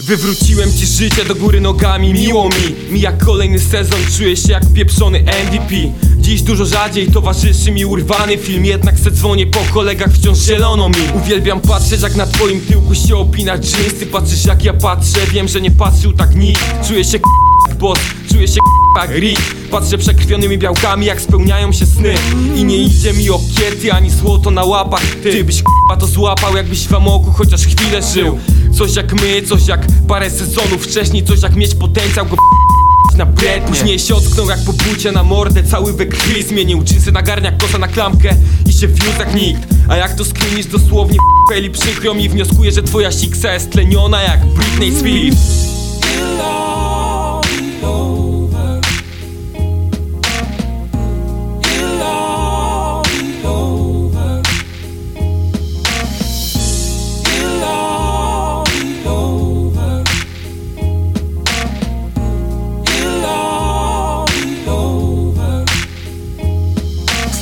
Wywróciłem ci życie do góry nogami, miło mi. Mija kolejny sezon, czuję się jak pieprzony MVP Dziś dużo rzadziej towarzyszy mi urwany film Jednak se dzwonię po kolegach, wciąż zielono mi. Uwielbiam patrzeć jak na twoim tyłku się opina dżinsy Patrzysz jak ja patrzę, wiem, że nie patrzył tak nikt. Czuję się jak boss, czuję się jak Rick Patrzę przekrwionymi białkami jak spełniają się sny. I nie idzie mi o kiety ani złoto na łapach. Ty byś k***a to złapał jakbyś w amoku chociaż chwilę żył. Coś jak my, coś jak parę sezonów wcześniej Coś jak mieć potencjał go na brednie Później się ocknął jak po bucie na mordę. Cały we krwi zmienił dżinsy na garniak, kosa na klamkę I się wiózł jak nikt. A jak to sklinisz dosłownie Eli przykro mi wnioskuję, że twoja siksa jest tleniona jak Britney Spears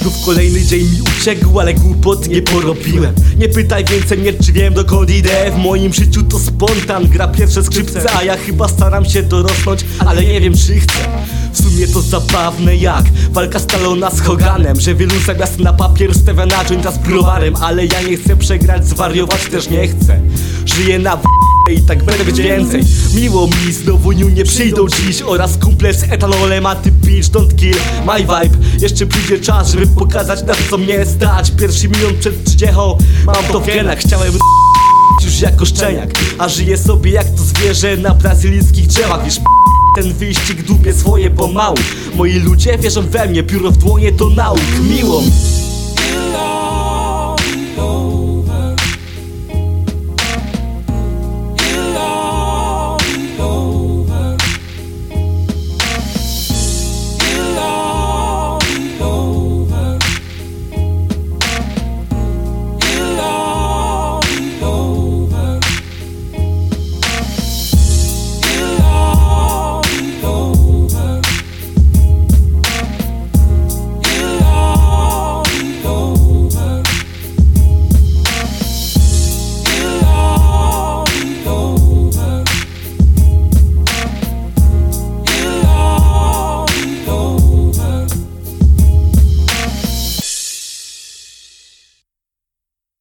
Znów kolejny dzień mi uciekł, ale głupot nie porobiłem. Nie pytaj więcej mnie, czy wiem dokąd idę. W moim życiu to spontan, gra pierwsze skrzypce A ja chyba staram się dorosnąć, ale nie wiem czy chcę. W sumie to zabawne jak walka Stallona z Hoganem Że wielu zamiast na papier stawia naczęcia z browarem Ale ja nie chcę przegrać, zwariować też nie chcę. Żyję na w... i tak będę więcej. Miło mi, znowu niu nie przyjdą dziś Oraz kumple z etanolem, a ty bitch don't kill my vibe. Jeszcze przyjdzie czas, żeby pokazać na co mnie stać. Pierwszy milion przed trzydziechą, mam to w genach. Chciałem już jako szczeniak A żyję sobie jak to zwierzę na brazylijskich drzewach. Wiesz ten wyścig dupie swoje pomału. Moi ludzie wierzą we mnie, pióro w dłonie to nauk. Miło mi